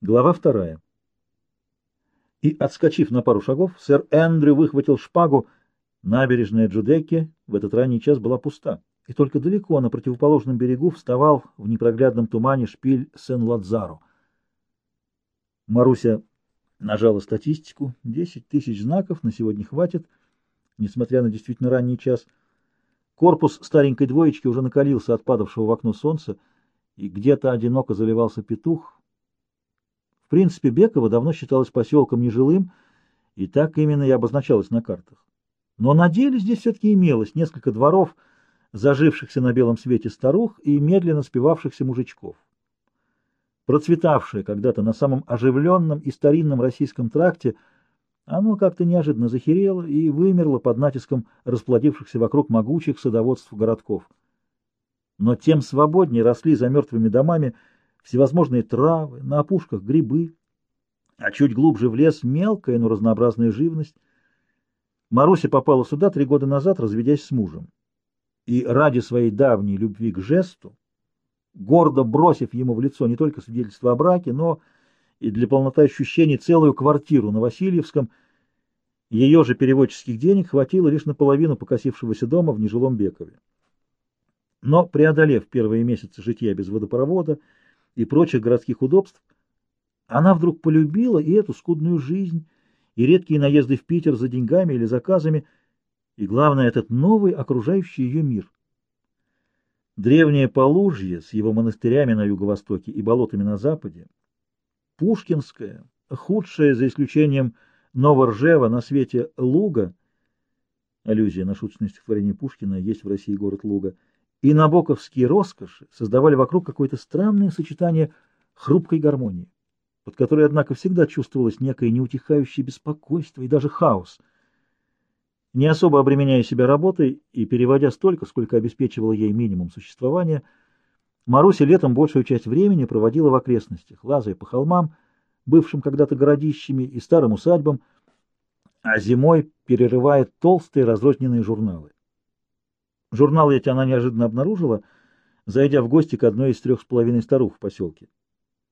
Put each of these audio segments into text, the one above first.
Глава вторая. И, отскочив на пару шагов, сэр Эндрю выхватил шпагу. Набережная Джудеки в этот ранний час была пуста, и только далеко, на противоположном берегу, вставал в непроглядном тумане шпиль Сен-Ладзаро. Маруся нажала статистику. Десять тысяч знаков на сегодня хватит, несмотря на действительно ранний час. Корпус старенькой двоечки уже накалился от падавшего в окно солнца, и где-то одиноко заливался петух — в принципе, Беково давно считалось поселком нежилым, и так именно и обозначалось на картах. Но на деле здесь все-таки имелось несколько дворов, зажившихся на белом свете старух и медленно спивавшихся мужичков. Процветавшее когда-то на самом оживленном и старинном российском тракте, оно как-то неожиданно захерело и вымерло под натиском расплодившихся вокруг могучих садоводств городков. Но тем свободнее росли за мертвыми домами всевозможные травы, на опушках грибы, а чуть глубже в лес мелкая, но разнообразная живность. Маруся попала сюда три года назад, разведясь с мужем. И ради своей давней любви к жесту, гордо бросив ему в лицо не только свидетельство о браке, но и для полноты ощущений целую квартиру на Васильевском, ее же переводческих денег хватило лишь наполовину покосившегося дома в нежилом Бекове. Но, преодолев первые месяцы житья без водопровода, и прочих городских удобств, она вдруг полюбила и эту скудную жизнь, и редкие наезды в Питер за деньгами или заказами, и, главное, этот новый окружающий ее мир. Древнее Полужье с его монастырями на юго-востоке и болотами на западе, Пушкинская, худшая, за исключением Новоржева на свете Луга, аллюзия на шуточное стихотворение Пушкина «Есть в России город Луга», и набоковские роскоши создавали вокруг какое-то странное сочетание хрупкой гармонии, под которой, однако, всегда чувствовалось некое неутихающее беспокойство и даже хаос. Не особо обременяя себя работой и переводя столько, сколько обеспечивало ей минимум существования, Маруся летом большую часть времени проводила в окрестностях, лазая по холмам, бывшим когда-то городищами и старым усадьбам, а зимой перерывая толстые разрозненные журналы. Журнал эти она неожиданно обнаружила, зайдя в гости к одной из трех с половиной старух в поселке.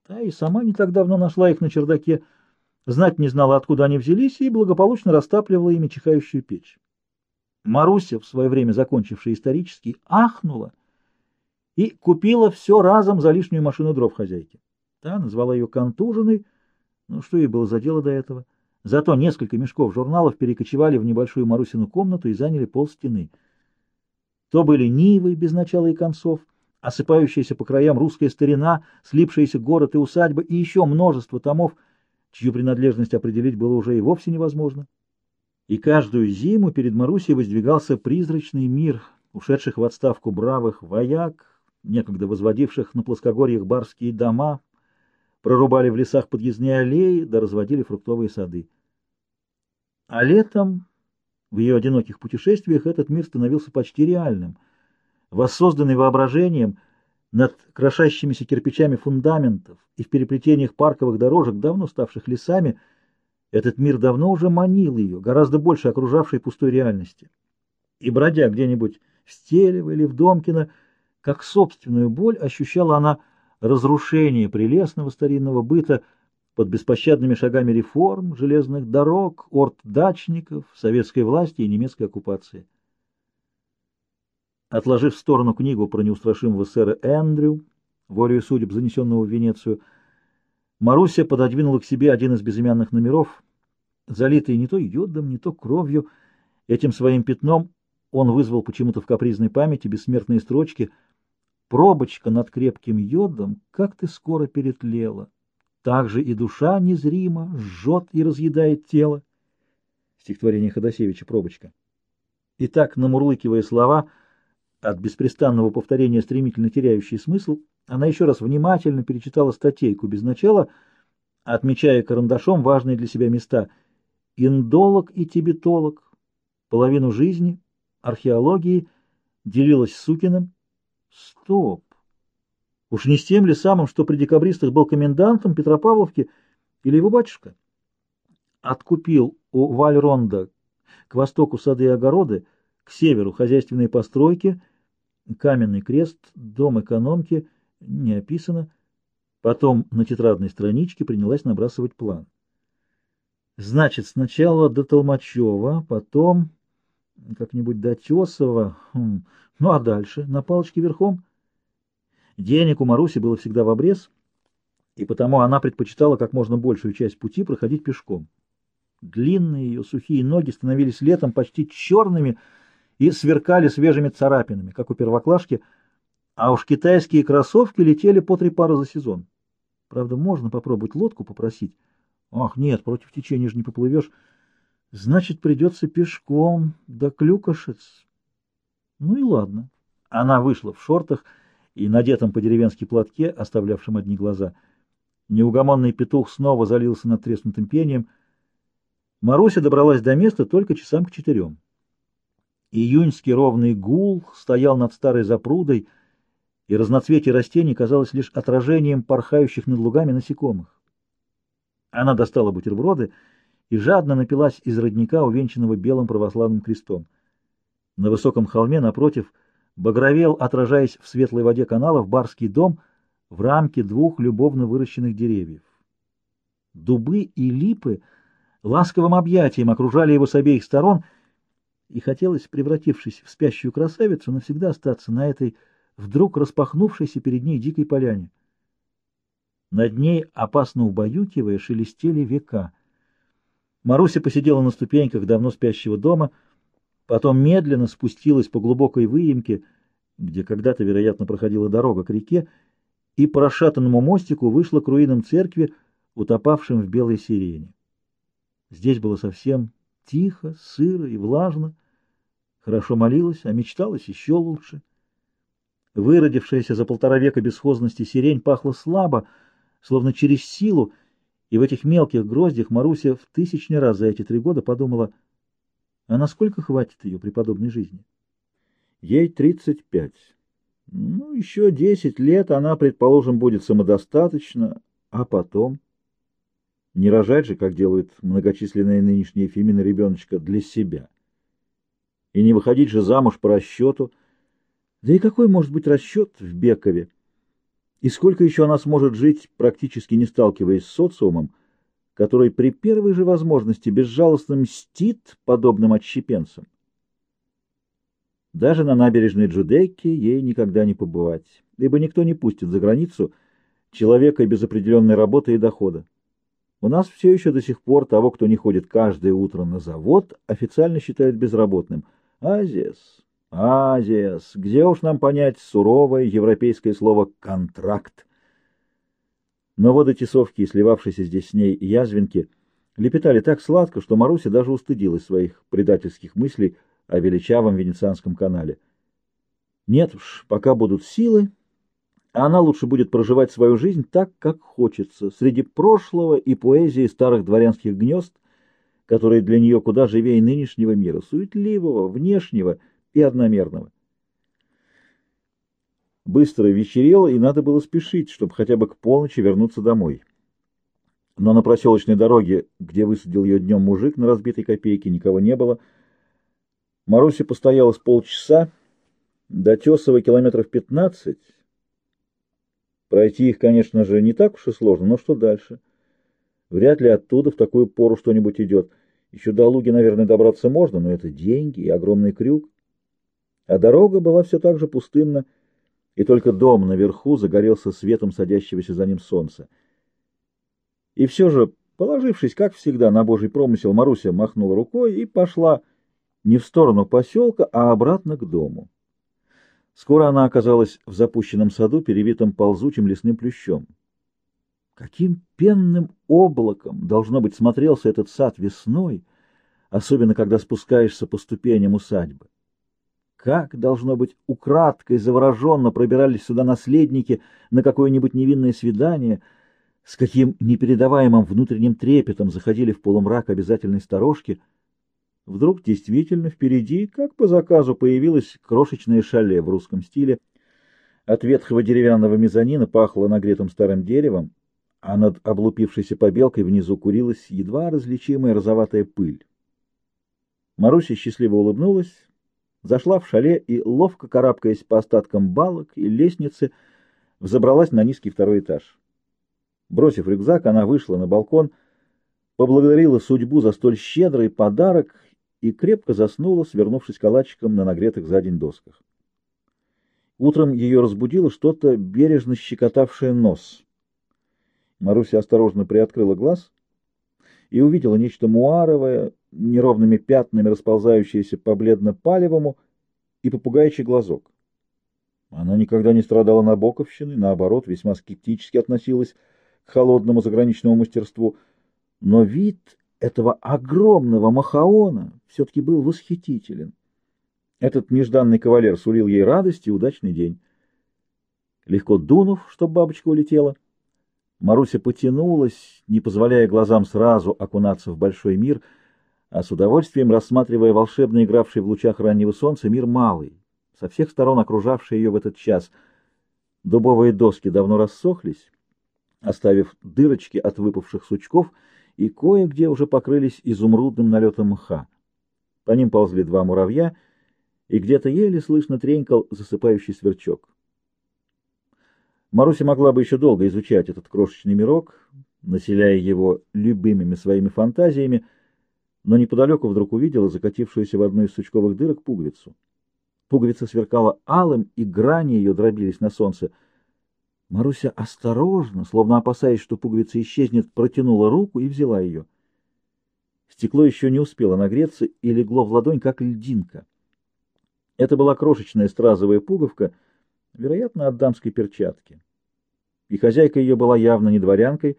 Та и сама не так давно нашла их на чердаке, знать не знала, откуда они взялись, и благополучно растапливала ими чихающую печь. Маруся, в свое время закончившая исторический, ахнула и купила все разом за лишнюю машину дров хозяйки. Та назвала ее контуженной, ну что ей было за дело до этого. Зато несколько мешков журналов перекочевали в небольшую Марусину комнату и заняли пол стены — то были нивы без начала и концов, осыпающаяся по краям русская старина, слипшиеся город и усадьба и еще множество томов, чью принадлежность определить было уже и вовсе невозможно. И каждую зиму перед Марусей воздвигался призрачный мир ушедших в отставку бравых вояк, некогда возводивших на плоскогорьях барские дома, прорубали в лесах подъездные аллеи, да разводили фруктовые сады. А летом в ее одиноких путешествиях этот мир становился почти реальным. Воссозданный воображением над крошащимися кирпичами фундаментов и в переплетениях парковых дорожек, давно ставших лесами, этот мир давно уже манил ее, гораздо больше окружавшей пустой реальности. И, бродя где-нибудь в Стелево или в Домкино, как собственную боль ощущала она разрушение прелестного старинного быта, под беспощадными шагами реформ, железных дорог, орд дачников, советской власти и немецкой оккупации. Отложив в сторону книгу про неустрашимого сэра Эндрю, волею судеб, занесенного в Венецию, Маруся пододвинула к себе один из безымянных номеров, залитый не то йодом, не то кровью. Этим своим пятном он вызвал почему-то в капризной памяти бессмертные строчки «Пробочка над крепким йодом, как ты скоро перетлела!» Также и душа незримо жжет и разъедает тело. Стихотворение Ходосевича «Пробочка». И так, намурлыкивая слова, от беспрестанного повторения стремительно теряющий смысл, она еще раз внимательно перечитала статейку без начала, отмечая карандашом важные для себя места «Индолог и тибетолог», половину жизни, археологии, делилась с Сукиным. Стоп! Уж не с тем ли самым, что при декабристах был комендантом Петропавловки или его батюшка? Откупил у Вальронда к востоку сады и огороды, к северу хозяйственные постройки, каменный крест, дом экономки, не описано, Потом на тетрадной страничке принялась набрасывать план. Значит, сначала до Толмачева, потом как-нибудь до Тесова, хм. ну а дальше на палочке верхом. Денег у Маруси было всегда в обрез, и потому она предпочитала как можно большую часть пути проходить пешком. Длинные ее сухие ноги становились летом почти черными и сверкали свежими царапинами, как у первоклашки, а уж китайские кроссовки летели по три пары за сезон. Правда, можно попробовать лодку попросить. Ах, нет, против течения же не поплывешь. Значит, придется пешком, да клюкошец. Ну и ладно. Она вышла в шортах и надетом по-деревенски платке, оставлявшем одни глаза. Неугомонный петух снова залился над треснутым пением. Маруся добралась до места только часам к четырем. Июньский ровный гул стоял над старой запрудой, и разноцветие растений казалось лишь отражением порхающих над лугами насекомых. Она достала бутерброды и жадно напилась из родника, увенчанного белым православным крестом. На высоком холме напротив багровел, отражаясь в светлой воде каналов, барский дом в рамке двух любовно выращенных деревьев. Дубы и липы ласковым объятием окружали его с обеих сторон, и хотелось, превратившись в спящую красавицу, навсегда остаться на этой вдруг распахнувшейся перед ней дикой поляне. Над ней, опасно убаюкивая, шелестели века. Маруся посидела на ступеньках давно спящего дома, потом медленно спустилась по глубокой выемке, где когда-то, вероятно, проходила дорога к реке, и по расшатанному мостику вышла к руинам церкви, утопавшим в белой сирене. Здесь было совсем тихо, сыро и влажно. Хорошо молилась, а мечталась еще лучше. Выродившаяся за полтора века бесхозности сирень пахла слабо, словно через силу, и в этих мелких гроздях Маруся в тысячный раз за эти три года подумала, а насколько хватит ее при подобной жизни? Ей тридцать пять. Ну, еще десять лет она, предположим, будет самодостаточна, а потом... Не рожать же, как делают многочисленные нынешние фемины ребеночка, для себя. И не выходить же замуж по расчету. Да и какой может быть расчет в Бекове? И сколько еще она сможет жить, практически не сталкиваясь с социумом, который при первой же возможности безжалостно мстит подобным отщепенцам? Даже на набережной Джудейки ей никогда не побывать, ибо никто не пустит за границу человека без определенной работы и дохода. У нас все еще до сих пор того, кто не ходит каждое утро на завод, официально считают безработным. Азиас. Азиас, где уж нам понять суровое европейское слово «контракт». Но водотесовки и сливавшиеся здесь с ней язвинки лепетали так сладко, что Маруся даже устыдилась своих предательских мыслей о величавом Венецианском канале. Нет уж, пока будут силы, она лучше будет проживать свою жизнь так, как хочется, среди прошлого и поэзии старых дворянских гнезд, которые для нее куда живее нынешнего мира, суетливого, внешнего — и одномерного. Быстро вечерело, и надо было спешить, чтобы хотя бы к полночи вернуться домой. Но на проселочной дороге, где высадил ее днем мужик на разбитой копейке, никого не было. Маруся постояла с полчаса, до Тесова километров пятнадцать. Пройти их, конечно же, не так уж и сложно, но что дальше? Вряд ли оттуда в такую пору что-нибудь идет. Еще до Луги, наверное, добраться можно, но это деньги и огромный крюк а дорога была все так же пустынна, и только дом наверху загорелся светом садящегося за ним солнца. И все же, положившись, как всегда, на божий промысел, Маруся махнула рукой и пошла не в сторону поселка, а обратно к дому. Скоро она оказалась в запущенном саду, перевитом ползучим лесным плющом. Каким пенным облаком, должно быть, смотрелся этот сад весной, особенно когда спускаешься по ступеням усадьбы. Как, должно быть, украдкой, завороженно пробирались сюда наследники на какое-нибудь невинное свидание, с каким непередаваемым внутренним трепетом заходили в полумрак обязательной сторожки. Вдруг действительно впереди, как по заказу, появилось крошечное шале в русском стиле. От ветхого деревянного мезонина пахло нагретым старым деревом, а над облупившейся побелкой внизу курилась едва различимая розоватая пыль. Маруся счастливо улыбнулась, зашла в шале и, ловко карабкаясь по остаткам балок и лестницы, взобралась на низкий второй этаж. Бросив рюкзак, она вышла на балкон, поблагодарила судьбу за столь щедрый подарок и крепко заснула, свернувшись калачиком на нагретых за день досках. Утром ее разбудило что-то, бережно щекотавшее нос. Маруся осторожно приоткрыла глаз и увидела нечто муаровое, неровными пятнами расползающееся по бледно-палевому и попугаючий глазок. Она никогда не страдала набоковщиной, наоборот, весьма скептически относилась к холодному заграничному мастерству, но вид этого огромного махаона все-таки был восхитителен. Этот нежданный кавалер сулил ей радость и удачный день. Легко дунув, чтоб бабочка улетела, Маруся потянулась, не позволяя глазам сразу окунаться в большой мир, а с удовольствием рассматривая волшебно игравший в лучах раннего солнца мир малый, со всех сторон окружавший ее в этот час. Дубовые доски давно рассохлись, оставив дырочки от выпавших сучков, и кое-где уже покрылись изумрудным налетом мха. По ним ползли два муравья, и где-то еле слышно тренькал засыпающий сверчок. Маруся могла бы еще долго изучать этот крошечный мирок, населяя его любимыми своими фантазиями, но неподалеку вдруг увидела закатившуюся в одну из сучковых дырок пуговицу. Пуговица сверкала алым, и грани ее дробились на солнце. Маруся осторожно, словно опасаясь, что пуговица исчезнет, протянула руку и взяла ее. Стекло еще не успело нагреться и легло в ладонь, как льдинка. Это была крошечная стразовая пуговка, вероятно, от дамской перчатки. И хозяйка ее была явно не дворянкой,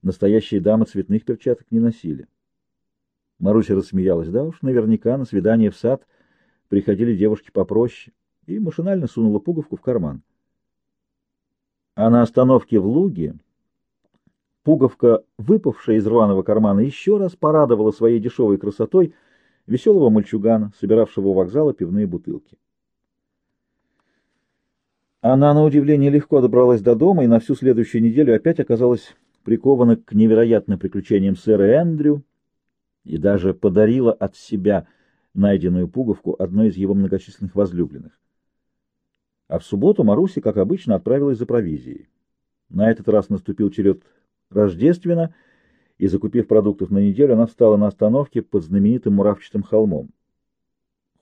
настоящие дамы цветных перчаток не носили. Маруся рассмеялась. Да уж, наверняка на свидание в сад приходили девушки попроще, и машинально сунула пуговку в карман. А на остановке в Луге пуговка, выпавшая из рваного кармана, еще раз порадовала своей дешевой красотой веселого мальчугана, собиравшего у вокзала пивные бутылки. Она, на удивление, легко добралась до дома и на всю следующую неделю опять оказалась прикована к невероятным приключениям сэра Эндрю и даже подарила от себя найденную пуговку одной из его многочисленных возлюбленных. А в субботу Маруся, как обычно, отправилась за провизией. На этот раз наступил черед Рождествена, и, закупив продуктов на неделю, она встала на остановке под знаменитым муравчатым холмом.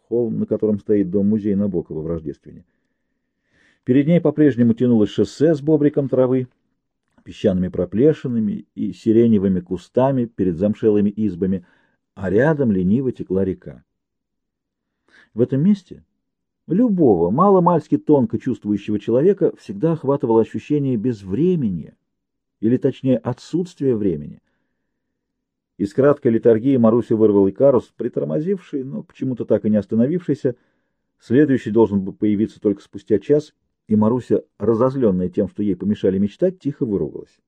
Холм, на котором стоит дом-музей Набокова в Рождествене. Перед ней по-прежнему тянулось шоссе с бобриком травы, песчаными проплешинами и сиреневыми кустами перед замшелыми избами, а рядом лениво текла река. В этом месте любого мало-мальски тонко чувствующего человека всегда охватывало ощущение безвремени, или точнее отсутствия времени. Из краткой литургии Маруся вырвал Икарус, притормозивший, но почему-то так и не остановившийся. Следующий должен был появиться только спустя час, и Маруся, разозленная тем, что ей помешали мечтать, тихо выругалась.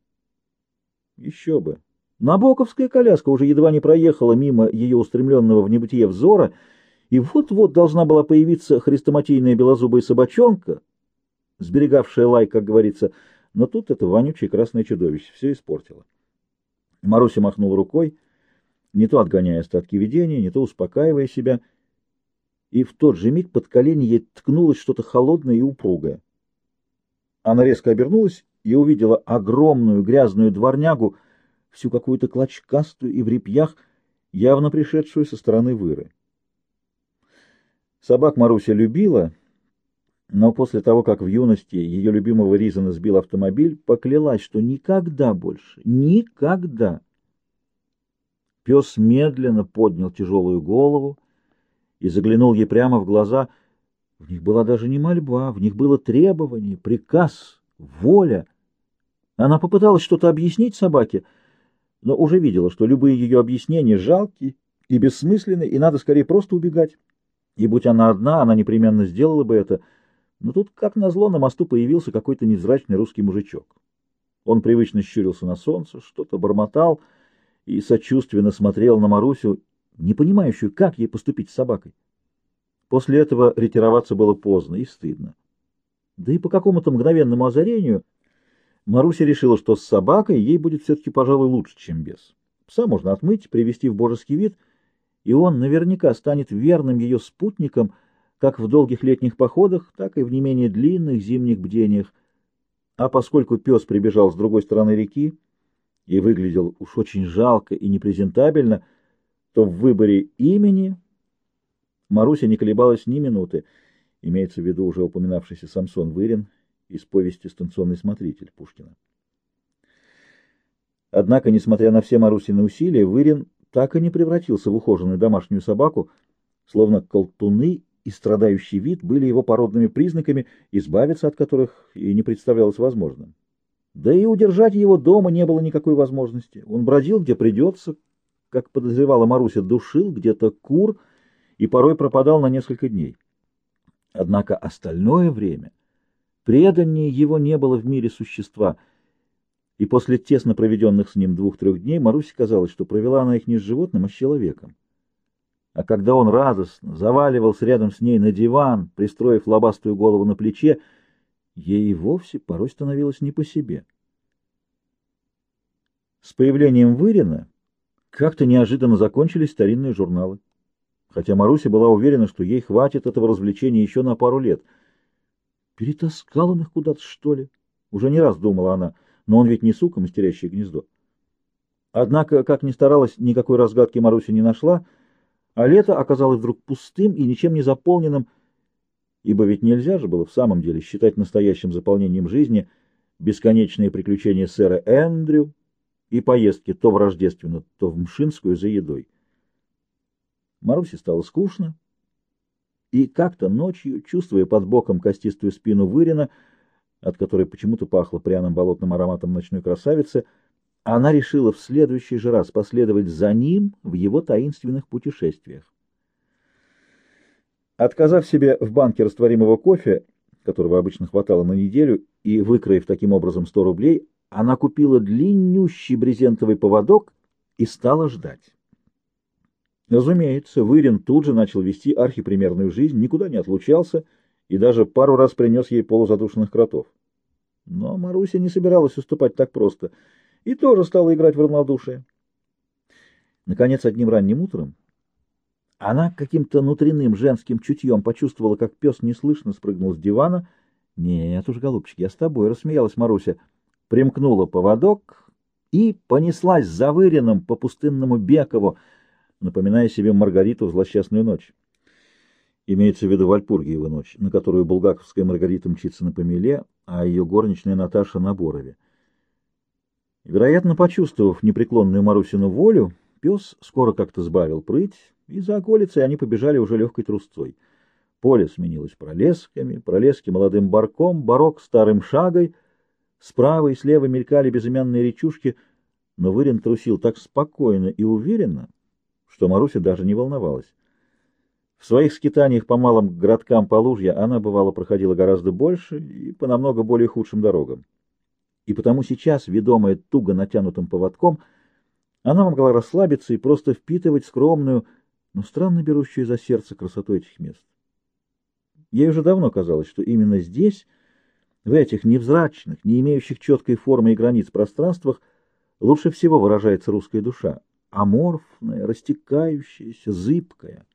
Еще бы! Набоковская коляска уже едва не проехала мимо ее устремленного в небытие взора, и вот-вот должна была появиться хрестоматийная белозубая собачонка, сберегавшая лай, как говорится, но тут это вонючее красное чудовище все испортило. Маруся махнула рукой, не то отгоняя остатки видения, не то успокаивая себя — и в тот же миг под колени ей ткнулось что-то холодное и упругое. Она резко обернулась и увидела огромную грязную дворнягу, всю какую-то клочкастую и в репьях, явно пришедшую со стороны выры. Собак Маруся любила, но после того, как в юности ее любимого Ризана сбил автомобиль, поклялась, что никогда больше, никогда. Пес медленно поднял тяжелую голову, и заглянул ей прямо в глаза. В них была даже не мольба, в них было требование, приказ, воля. Она попыталась что-то объяснить собаке, но уже видела, что любые ее объяснения жалкие и бессмысленны, и надо скорее просто убегать. И будь она одна, она непременно сделала бы это. Но тут, как назло, на мосту появился какой-то невзрачный русский мужичок. Он привычно щурился на солнце, что-то бормотал и сочувственно смотрел на Марусю, не понимающую, как ей поступить с собакой. После этого ретироваться было поздно и стыдно. Да и по какому-то мгновенному озарению Маруся решила, что с собакой ей будет все-таки, пожалуй, лучше, чем без. Пса можно отмыть, привести в божеский вид, и он наверняка станет верным ее спутником как в долгих летних походах, так и в не менее длинных зимних бдениях. а поскольку пес прибежал с другой стороны реки и выглядел уж очень жалко и непрезентабельно, то в выборе имени Маруся не колебалась ни минуты. Имеется в виду уже упоминавшийся Самсон Вырин из повести «Станционный смотритель» Пушкина. Однако, несмотря на все Марусины усилия, Вырин так и не превратился в ухоженную домашнюю собаку, словно колтуны и страдающий вид были его породными признаками, избавиться от которых и не представлялось возможным. Да и удержать его дома не было никакой возможности. Он бродил, где придется, как подозревала Маруся, душил где-то кур и порой пропадал на несколько дней. Однако остальное время преданнее его не было в мире существа, и после тесно проведенных с ним двух-трех дней Марусе казалось, что провела она их не с животным, а с человеком. А когда он радостно заваливался рядом с ней на диван, пристроив лобастую голову на плече, ей и вовсе порой становилось не по себе. С появлением Вырина как-то неожиданно закончились старинные журналы. Хотя Маруся была уверена, что ей хватит этого развлечения еще на пару лет. Перетаскал он их куда-то, что ли? Уже не раз думала она, но он ведь не сука, мастерящее гнездо. Однако, как ни старалась, никакой разгадки Маруся не нашла — а лето оказалось вдруг пустым и ничем не заполненным, ибо ведь нельзя же было в самом деле считать настоящим заполнением жизни бесконечные приключения сэра Эндрю и поездки то в Рождественно, то в Мшинскую за едой. Марусе стало скучно, и как-то ночью, чувствуя под боком костистую спину Вырина, от которой почему-то пахло пряным болотным ароматом ночной красавицы, она решила в следующий же раз последовать за ним в его таинственных путешествиях. Отказав себе в банке растворимого кофе, которого обычно хватало на неделю, и выкроив таким образом 100 рублей, она купила длиннющий брезентовый поводок и стала ждать. Разумеется, Вырин тут же начал вести архипримерную жизнь, никуда не отлучался и даже пару раз принес ей полузадушенных кротов. Но Маруся не собиралась уступать так просто — и тоже стала играть в равнодушие. Наконец, одним ранним утром она каким-то внутренним женским чутьем почувствовала, как пес неслышно спрыгнул с дивана. «Нет уж, голубчик, я с тобой», — рассмеялась Маруся. Примкнула поводок и понеслась за выренным по пустынному Бекову, напоминая себе Маргариту в злосчастную ночь. Имеется в виду Вальпургиева ночь, на которую булгаковская Маргарита мчится на помеле, а ее горничная Наташа на Борове. Вероятно, почувствовав непреклонную Марусину волю, пес скоро как-то сбавил прыть, и за околицей они побежали уже легкой трусцой. Поле сменилось пролесками, пролески молодым барком, барок старым шагой, справа и слева мелькали безымянные речушки, но Вырин трусил так спокойно и уверенно, что Маруся даже не волновалась. В своих скитаниях по малым городкам Полужья она, бывало, проходила гораздо больше и по намного более худшим дорогам и потому сейчас, ведомая туго натянутым поводком, она могла расслабиться и просто впитывать скромную, но странно берущую за сердце красоту этих мест. Ей уже давно казалось, что именно здесь, в этих невзрачных, не имеющих четкой формы и границ пространствах, лучше всего выражается русская душа, аморфная, растекающаяся, зыбкая.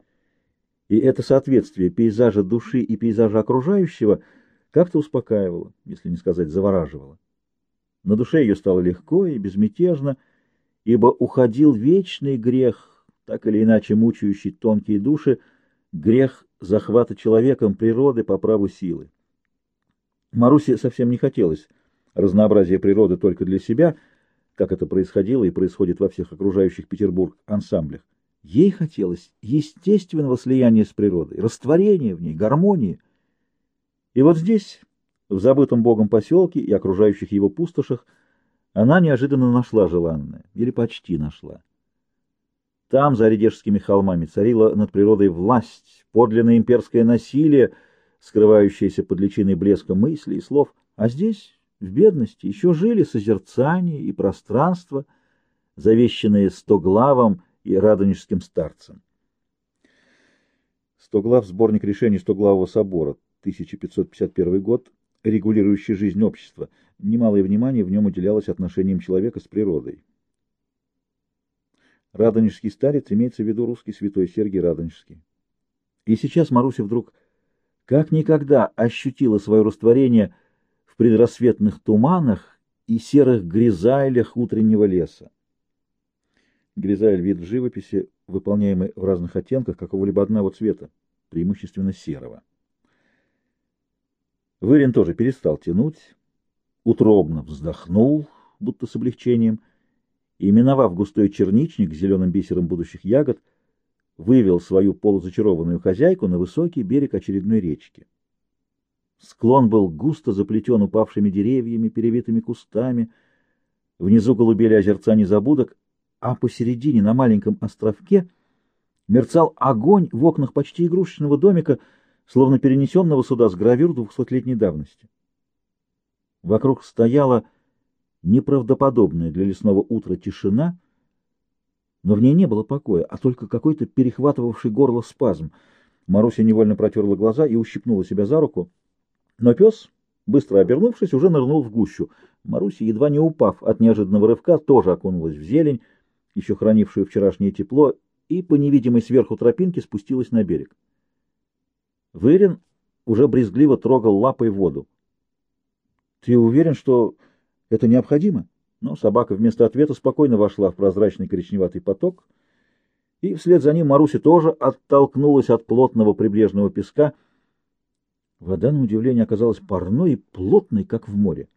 И это соответствие пейзажа души и пейзажа окружающего как-то успокаивало, если не сказать завораживало. На душе ее стало легко и безмятежно, ибо уходил вечный грех, так или иначе мучающий тонкие души, грех захвата человеком природы по праву силы. Марусе совсем не хотелось разнообразия природы только для себя, как это происходило и происходит во всех окружающих Петербург ансамблях. Ей хотелось естественного слияния с природой, растворения в ней, гармонии. И вот здесь, в забытом богом поселке и окружающих его пустошах она неожиданно нашла желанное, или почти нашла. Там, за Оредежскими холмами, царила над природой власть, подлинное имперское насилие, скрывающееся под личиной блеска мыслей и слов, а здесь, в бедности, еще жили созерцание и пространство, завещанные стоглавом и радонежским старцем. Стоглав — сборник решений Стоглавого собора, 1551 год, регулирующий жизнь общества. Немалое внимание в нем уделялось отношениям человека с природой. Радонежский старец имеется в виду русский святой Сергий Радонежский. И сейчас Маруся вдруг как никогда ощутила свое растворение предрассветных туманах и серых гризайлях утреннего леса. Гризайль — вид в живописи, выполняемый в разных оттенках какого-либо одного цвета, преимущественно серого. Вырин тоже перестал тянуть, утробно вздохнул, будто с облегчением, и, миновав густой черничник с зеленым бисером будущих ягод, вывел свою полузачарованную хозяйку на высокий берег очередной речки. Склон был густо заплетен упавшими деревьями, перевитыми кустами, внизу голубели озерца незабудок, а посередине, на маленьком островке, мерцал огонь в окнах почти игрушечного домика, словно перенесенного сюда с гравюр двухсотлетней давности. Вокруг стояла неправдоподобная для лесного утра тишина, но в ней не было покоя, а только какой-то перехватывавший горло спазм. Маруся невольно протерла глаза и ущипнула себя за руку, но пес, быстро обернувшись, уже нырнул в гущу. Маруся, едва не упав от неожиданного рывка, тоже окунулась в зелень, еще хранившую вчерашнее тепло, и по невидимой сверху тропинке спустилась на берег. Вырин уже брезгливо трогал лапой воду. — Ты уверен, что это необходимо? Но собака вместо ответа спокойно вошла в прозрачный коричневатый поток, и вслед за ним Маруся тоже оттолкнулась от плотного прибрежного песка. Вода, на удивление, оказалась парной и плотной, как в море.